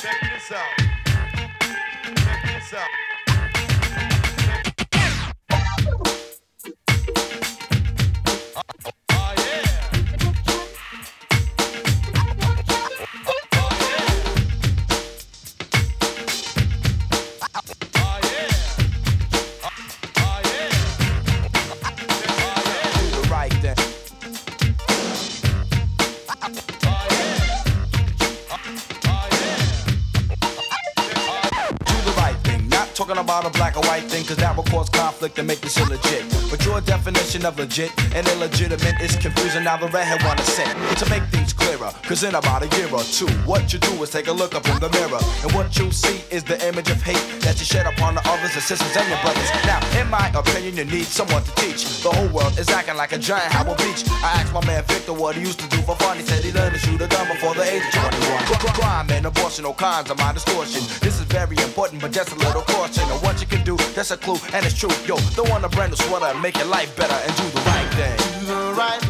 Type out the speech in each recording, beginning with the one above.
Check this out. Check this out. Conflict and make this illegit. But your definition of legit and illegitimate is confusing. Now the redhead wanna say to make things clearer. Cause in about a year or two, what you do is take a look up in the mirror. And what you see is the image of hate that you shed upon the others, the sisters, and your brothers. Now, in my opinion, you need someone to teach. The whole world is acting like a giant Howard Beach. I asked my man Victor what he used to do for fun. He said he learned to shoot a gun before the age of 21. Crime and abortion, all kinds of my distortion. This is very important, but just a little caution. And what you can do, that's a clue, and it's true. Yo, throw on a brand new sweater make your life better and do the right thing. Do the right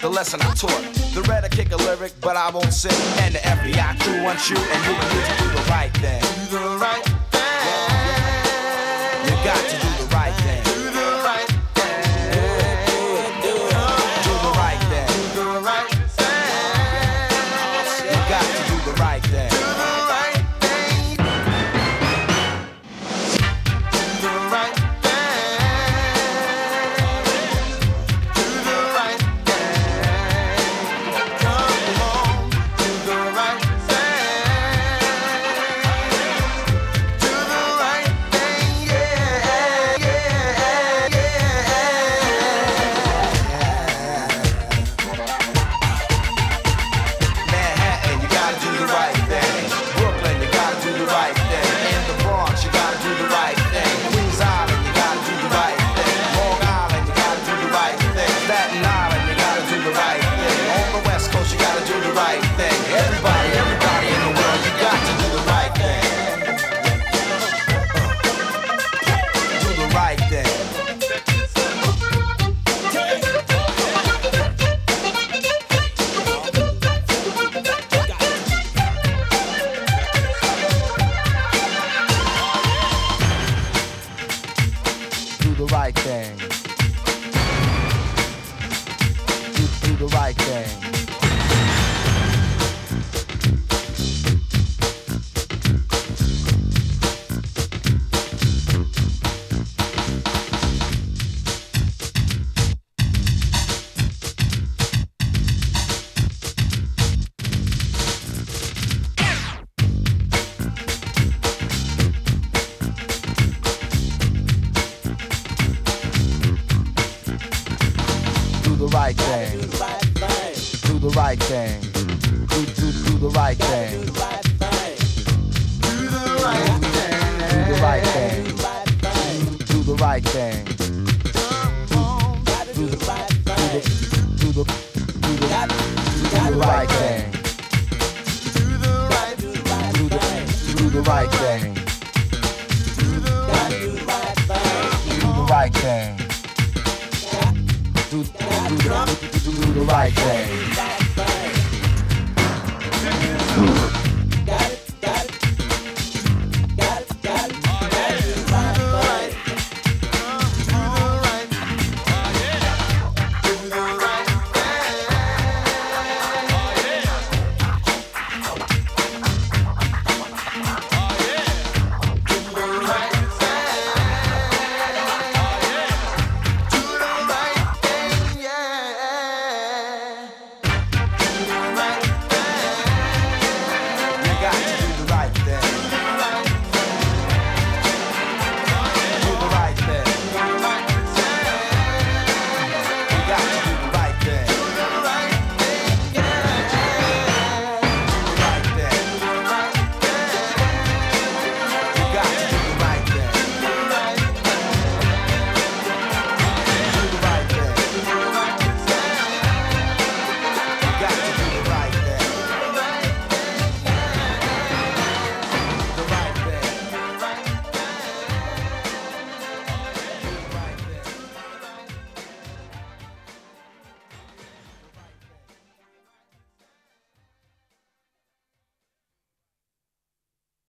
the lesson I taught. The red I kick a lyric, but I won't sing. And the FBI crew wants you, and you and you right thing. The right thing. Do, do, do the right thing. Do the right thing. Do the right thing. Do the right thing. Do the do do do do right thing. Do the right Do do right thing. Do the right thing. Do do do do the right thing me.